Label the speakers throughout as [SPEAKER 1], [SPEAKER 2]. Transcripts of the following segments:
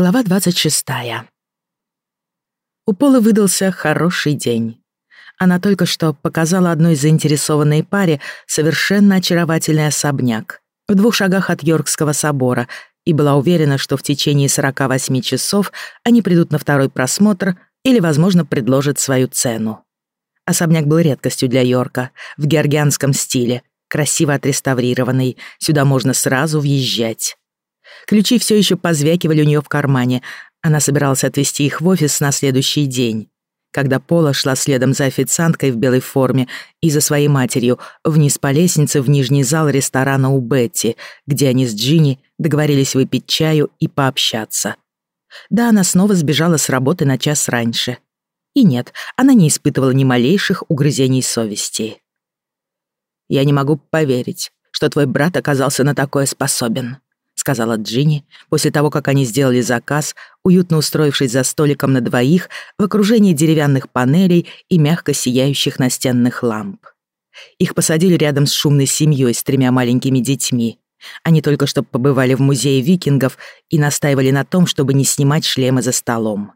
[SPEAKER 1] Глава 26. У Полы выдался хороший день. Она только что показала одной заинтересованной паре совершенно очаровательный особняк в двух шагах от Йоркского собора и была уверена, что в течение 48 часов они придут на второй просмотр или, возможно, предложат свою цену. Особняк был редкостью для Йорка, в георгианском стиле, красиво отреставрированный, сюда можно сразу въезжать. Ключи все еще позвякивали у нее в кармане. Она собиралась отвезти их в офис на следующий день. Когда Пола шла следом за официанткой в белой форме и за своей матерью вниз по лестнице в нижний зал ресторана у Бетти, где они с Джинни договорились выпить чаю и пообщаться. Да, она снова сбежала с работы на час раньше. И нет, она не испытывала ни малейших угрызений совести. «Я не могу поверить, что твой брат оказался на такое способен», сказала Джинни, после того, как они сделали заказ, уютно устроившись за столиком на двоих в окружении деревянных панелей и мягко сияющих настенных ламп. Их посадили рядом с шумной семьей с тремя маленькими детьми. Они только что побывали в музее викингов и настаивали на том, чтобы не снимать шлемы за столом.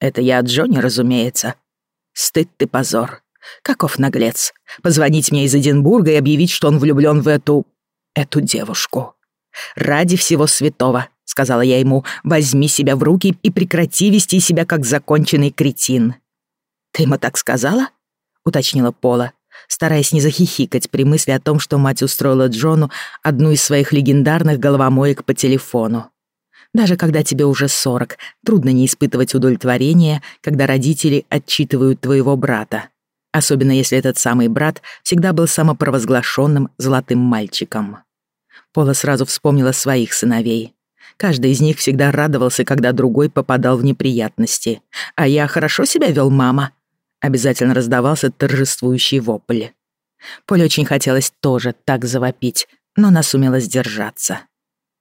[SPEAKER 1] «Это я Джонни, разумеется. Стыд ты позор. Каков наглец. Позвонить мне из Эдинбурга и объявить, что он влюблён в эту... эту девушку». «Ради всего святого», — сказала я ему, «возьми себя в руки и прекрати вести себя как законченный кретин». «Ты ему так сказала?» — уточнила Пола, стараясь не захихикать при мысли о том, что мать устроила Джону одну из своих легендарных головомоек по телефону. Даже когда тебе уже сорок, трудно не испытывать удовлетворения, когда родители отчитывают твоего брата. Особенно если этот самый брат всегда был самопровозглашенным золотым мальчиком. Пола сразу вспомнила своих сыновей. Каждый из них всегда радовался, когда другой попадал в неприятности. «А я хорошо себя вел, мама?» Обязательно раздавался торжествующий вопль. Поле очень хотелось тоже так завопить, но она сумела сдержаться.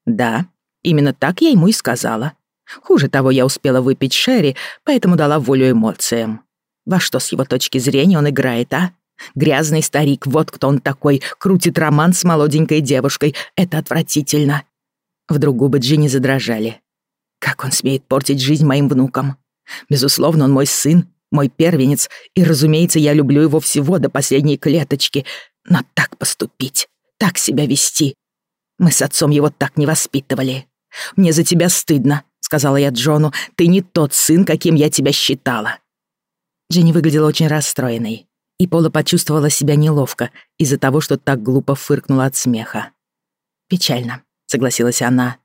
[SPEAKER 1] «Да, именно так я ему и сказала. Хуже того, я успела выпить Шерри, поэтому дала волю эмоциям. Во что с его точки зрения он играет, а? Грязный старик, вот кто он такой, крутит роман с молоденькой девушкой. Это отвратительно. Вдруг губы Джинни задрожали. Как он смеет портить жизнь моим внукам? Безусловно, он мой сын, мой первенец, и, разумеется, я люблю его всего до последней клеточки. Но так поступить, так себя вести. Мы с отцом его так не воспитывали. Мне за тебя стыдно, сказала я Джону. Ты не тот сын, каким я тебя считала. Джинни выглядела очень расстроенной и Пола почувствовала себя неловко из-за того, что так глупо фыркнула от смеха. «Печально», — согласилась она.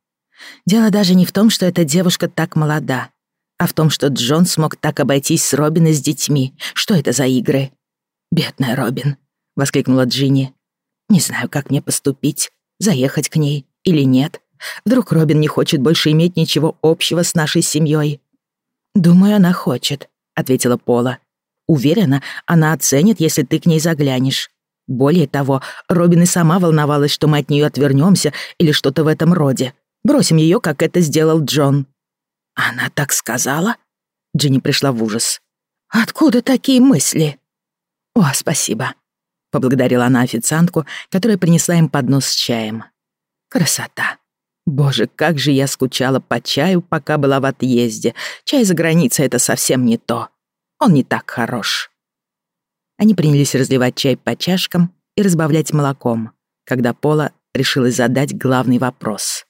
[SPEAKER 1] «Дело даже не в том, что эта девушка так молода, а в том, что Джон смог так обойтись с Робин и с детьми. Что это за игры?» «Бедная Робин», — воскликнула Джинни. «Не знаю, как мне поступить, заехать к ней или нет. Вдруг Робин не хочет больше иметь ничего общего с нашей семьей. «Думаю, она хочет», — ответила Пола. Уверена, она оценит, если ты к ней заглянешь. Более того, Робин и сама волновалась, что мы от нее отвернемся или что-то в этом роде. Бросим ее, как это сделал Джон. Она так сказала? Джинни пришла в ужас. Откуда такие мысли? О, спасибо. Поблагодарила она официантку, которая принесла им поднос с чаем. Красота. Боже, как же я скучала по чаю, пока была в отъезде. Чай за границей — это совсем не то. Он не так хорош». Они принялись разливать чай по чашкам и разбавлять молоком, когда Пола решилась задать главный вопрос.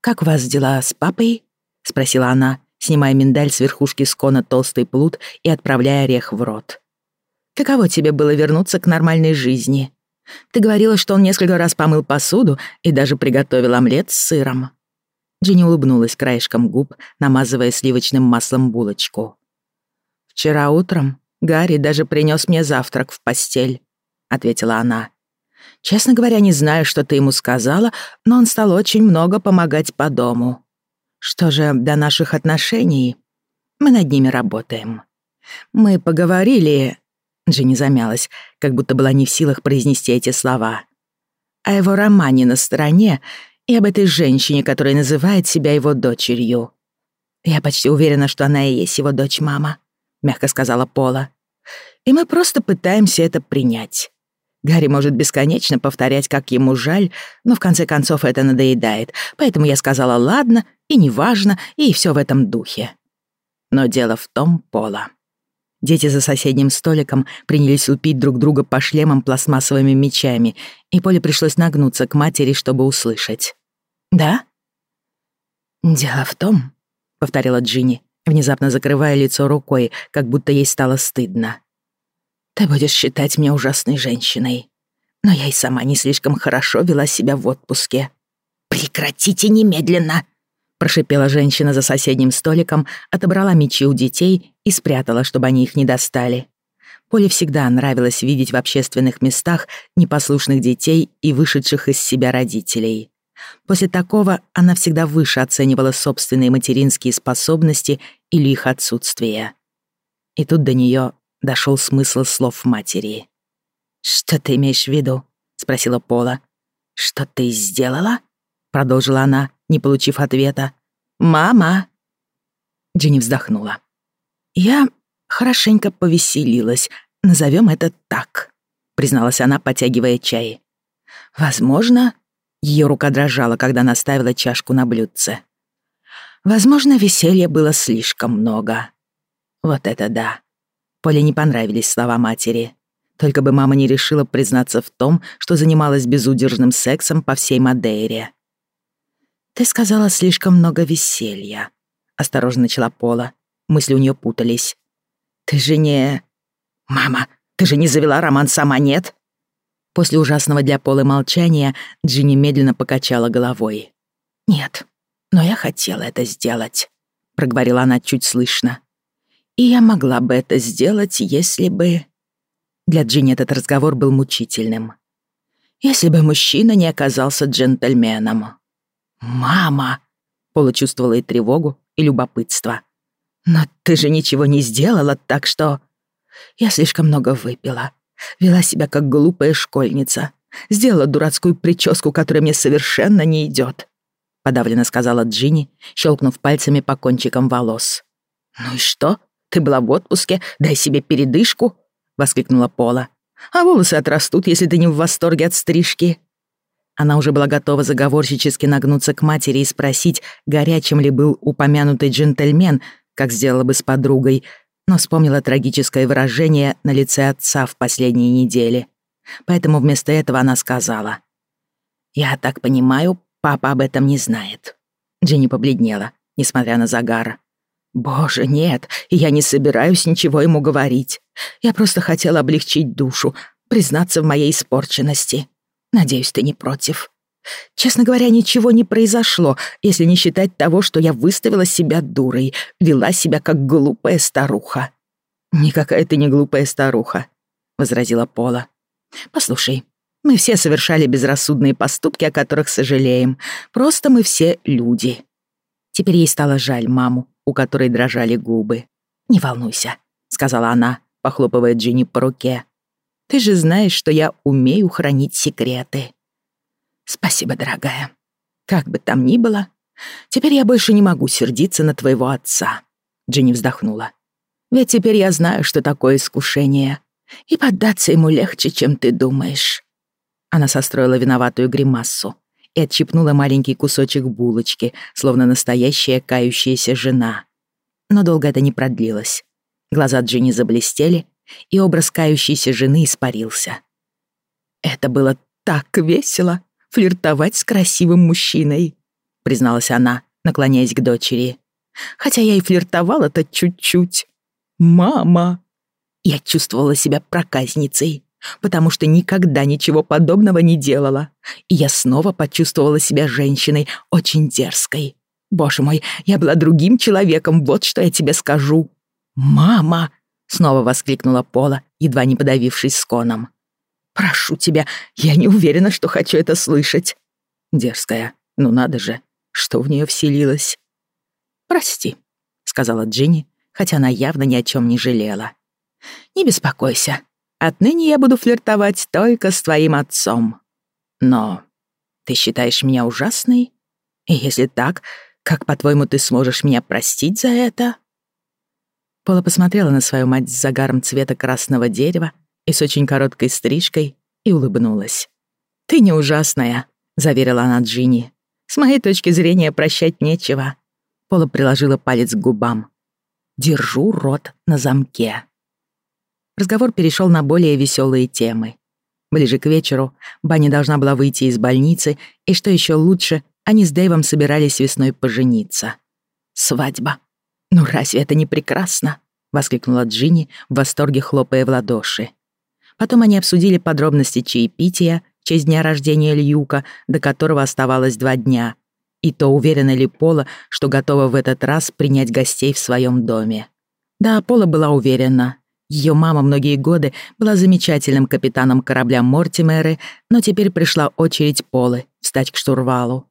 [SPEAKER 1] «Как у вас дела с папой?» — спросила она, снимая миндаль с верхушки скона толстый плут и отправляя орех в рот. «Каково тебе было вернуться к нормальной жизни? Ты говорила, что он несколько раз помыл посуду и даже приготовил омлет с сыром». Джинни улыбнулась краешком губ, намазывая сливочным маслом булочку. «Вчера утром Гарри даже принес мне завтрак в постель», — ответила она. «Честно говоря, не знаю, что ты ему сказала, но он стал очень много помогать по дому. Что же до наших отношений? Мы над ними работаем. Мы поговорили...» Джинни замялась, как будто была не в силах произнести эти слова. «О его романе на стороне и об этой женщине, которая называет себя его дочерью. Я почти уверена, что она и есть его дочь-мама. — мягко сказала Пола. «И мы просто пытаемся это принять. Гарри может бесконечно повторять, как ему жаль, но в конце концов это надоедает, поэтому я сказала «ладно» и «неважно» и все в этом духе. Но дело в том, Пола. Дети за соседним столиком принялись лупить друг друга по шлемам пластмассовыми мечами, и Поле пришлось нагнуться к матери, чтобы услышать. «Да?» «Дело в том», — повторила Джинни, внезапно закрывая лицо рукой, как будто ей стало стыдно. Ты будешь считать меня ужасной женщиной. Но я и сама не слишком хорошо вела себя в отпуске. Прекратите немедленно!» Прошипела женщина за соседним столиком, отобрала мечи у детей и спрятала, чтобы они их не достали. Поле всегда нравилось видеть в общественных местах непослушных детей и вышедших из себя родителей. После такого она всегда выше оценивала собственные материнские способности или их отсутствие. И тут до нее дошел смысл слов матери. «Что ты имеешь в виду?» — спросила Пола. «Что ты сделала?» — продолжила она, не получив ответа. «Мама!» Джинни вздохнула. «Я хорошенько повеселилась, назовем это так», — призналась она, потягивая чай. «Возможно...» — ее рука дрожала, когда она ставила чашку на блюдце. «Возможно, веселья было слишком много. Вот это да. Поле не понравились слова матери. Только бы мама не решила признаться в том, что занималась безудержным сексом по всей Мадейре. «Ты сказала слишком много веселья», — осторожно начала Пола. Мысли у нее путались. «Ты же не...» «Мама, ты же не завела роман сама, нет?» После ужасного для Полы молчания Джинни медленно покачала головой. «Нет, но я хотела это сделать», — проговорила она чуть слышно. И я могла бы это сделать, если бы... Для Джинни этот разговор был мучительным. Если бы мужчина не оказался джентльменом. «Мама!» — Пола чувствовала и тревогу, и любопытство. «Но ты же ничего не сделала, так что...» Я слишком много выпила. Вела себя как глупая школьница. Сделала дурацкую прическу, которая мне совершенно не идет. Подавленно сказала Джинни, щелкнув пальцами по кончикам волос. «Ну и что?» Ты была в отпуске, дай себе передышку!» — воскликнула Пола. «А волосы отрастут, если ты не в восторге от стрижки». Она уже была готова заговорщически нагнуться к матери и спросить, горячим ли был упомянутый джентльмен, как сделала бы с подругой, но вспомнила трагическое выражение на лице отца в последние недели. Поэтому вместо этого она сказала. «Я так понимаю, папа об этом не знает». Дженни побледнела, несмотря на загар. «Боже, нет, я не собираюсь ничего ему говорить. Я просто хотела облегчить душу, признаться в моей испорченности. Надеюсь, ты не против. Честно говоря, ничего не произошло, если не считать того, что я выставила себя дурой, вела себя как глупая старуха». «Никакая ты не глупая старуха», — возразила Пола. «Послушай, мы все совершали безрассудные поступки, о которых сожалеем. Просто мы все люди». Теперь ей стало жаль маму, у которой дрожали губы. «Не волнуйся», — сказала она, похлопывая Джинни по руке. «Ты же знаешь, что я умею хранить секреты». «Спасибо, дорогая. Как бы там ни было, теперь я больше не могу сердиться на твоего отца», — Джинни вздохнула. «Ведь теперь я знаю, что такое искушение, и поддаться ему легче, чем ты думаешь». Она состроила виноватую гримассу, и отщипнула маленький кусочек булочки, словно настоящая кающаяся жена. Но долго это не продлилось. Глаза Джинни заблестели, и образ кающейся жены испарился. «Это было так весело — флиртовать с красивым мужчиной», — призналась она, наклоняясь к дочери. «Хотя я и флиртовала-то чуть-чуть. Мама!» Я чувствовала себя проказницей потому что никогда ничего подобного не делала. И я снова почувствовала себя женщиной, очень дерзкой. Боже мой, я была другим человеком, вот что я тебе скажу. «Мама!» — снова воскликнула Пола, едва не подавившись сконом. «Прошу тебя, я не уверена, что хочу это слышать». Дерзкая, ну надо же, что в нее вселилось. «Прости», — сказала Джинни, хотя она явно ни о чем не жалела. «Не беспокойся, Отныне я буду флиртовать только с твоим отцом. Но ты считаешь меня ужасной? И если так, как, по-твоему, ты сможешь меня простить за это?» Пола посмотрела на свою мать с загаром цвета красного дерева и с очень короткой стрижкой и улыбнулась. «Ты не ужасная», — заверила она Джинни. «С моей точки зрения прощать нечего». Пола приложила палец к губам. «Держу рот на замке». Разговор перешел на более веселые темы. Ближе к вечеру Банни должна была выйти из больницы, и что еще лучше, они с Дэйвом собирались весной пожениться. «Свадьба! Ну разве это не прекрасно?» — воскликнула Джинни, в восторге хлопая в ладоши. Потом они обсудили подробности чаепития честь дня рождения Льюка, до которого оставалось два дня, и то уверена ли Пола, что готова в этот раз принять гостей в своем доме. Да, Пола была уверена. Ее мама многие годы была замечательным капитаном корабля Мортимеры, но теперь пришла очередь Полы встать к штурвалу.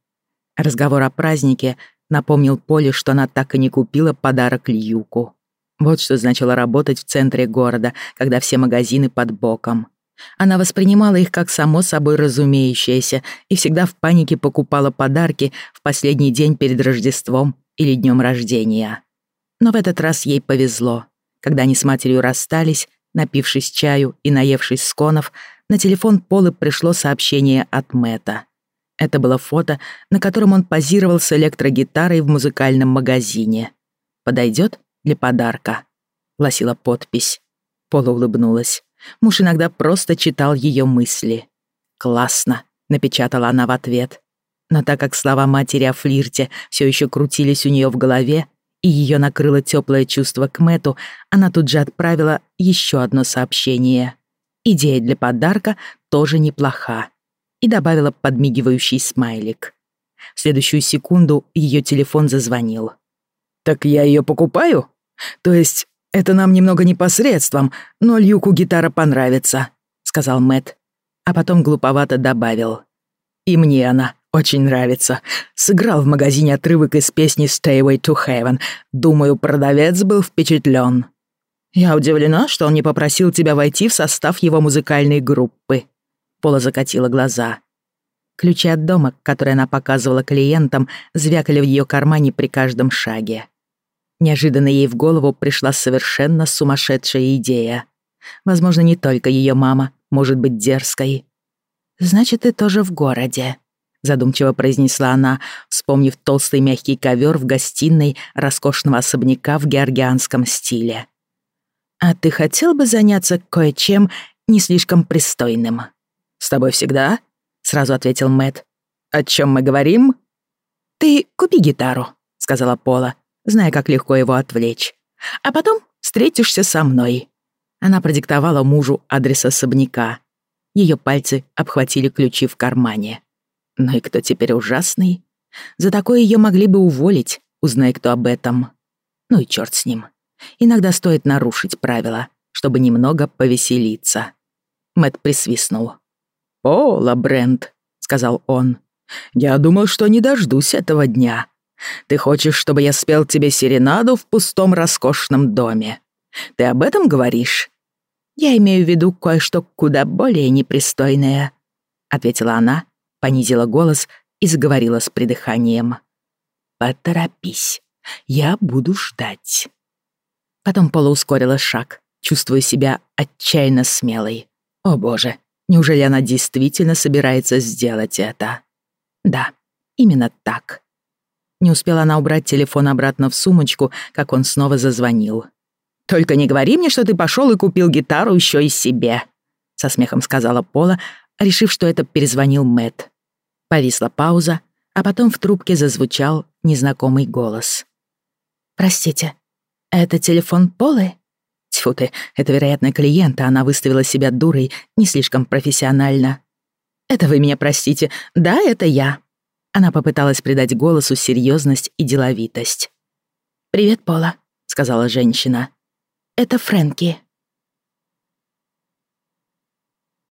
[SPEAKER 1] Разговор о празднике напомнил Поле, что она так и не купила подарок Льюку. Вот что значило работать в центре города, когда все магазины под боком. Она воспринимала их как само собой разумеющееся и всегда в панике покупала подарки в последний день перед Рождеством или днем рождения. Но в этот раз ей повезло. Когда они с матерью расстались, напившись чаю и наевшись сконов, на телефон Полы пришло сообщение от Мэта. Это было фото, на котором он позировал с электрогитарой в музыкальном магазине. «Подойдет для подарка», — гласила подпись. Пола улыбнулась. Муж иногда просто читал ее мысли. «Классно», — напечатала она в ответ. Но так как слова матери о флирте все еще крутились у нее в голове, и ее накрыло теплое чувство к Мэту, она тут же отправила еще одно сообщение. Идея для подарка тоже неплоха. И добавила подмигивающий смайлик. В следующую секунду ее телефон зазвонил. «Так я ее покупаю? То есть это нам немного непосредством, но Льюку гитара понравится», — сказал Мэт, а потом глуповато добавил. «И мне она очень нравится. Сыграл в магазине отрывок из песни «Stayway to Heaven». Думаю, продавец был впечатлен. Я удивлена, что он не попросил тебя войти в состав его музыкальной группы. Пола закатила глаза. Ключи от дома, которые она показывала клиентам, звякали в ее кармане при каждом шаге. Неожиданно ей в голову пришла совершенно сумасшедшая идея. Возможно, не только ее мама может быть дерзкой. «Значит, ты тоже в городе», — задумчиво произнесла она, вспомнив толстый мягкий ковер в гостиной роскошного особняка в георгианском стиле. «А ты хотел бы заняться кое-чем не слишком пристойным?» «С тобой всегда?» — сразу ответил Мэт. «О чем мы говорим?» «Ты купи гитару», — сказала Пола, зная, как легко его отвлечь. «А потом встретишься со мной». Она продиктовала мужу адрес особняка. Ее пальцы обхватили ключи в кармане. Ну и кто теперь ужасный? За такое ее могли бы уволить, узнай кто об этом. Ну и черт с ним. Иногда стоит нарушить правила, чтобы немного повеселиться. Мэт присвистнул. «Пола, Брент», — сказал он, — «я думал, что не дождусь этого дня. Ты хочешь, чтобы я спел тебе серенаду в пустом роскошном доме? Ты об этом говоришь?» «Я имею в виду кое-что куда более непристойное», — ответила она, понизила голос и заговорила с придыханием. «Поторопись, я буду ждать». Потом Пола ускорила шаг, чувствуя себя отчаянно смелой. О боже, неужели она действительно собирается сделать это? Да, именно так. Не успела она убрать телефон обратно в сумочку, как он снова зазвонил. «Только не говори мне, что ты пошел и купил гитару еще и себе», — со смехом сказала Пола, решив, что это перезвонил Мэт. Повисла пауза, а потом в трубке зазвучал незнакомый голос. «Простите, это телефон Полы?» Тьфу ты, это, вероятно, клиента, она выставила себя дурой, не слишком профессионально. «Это вы меня простите. Да, это я». Она попыталась придать голосу серьезность и деловитость. «Привет, Пола», — сказала женщина. «Это Фрэнки».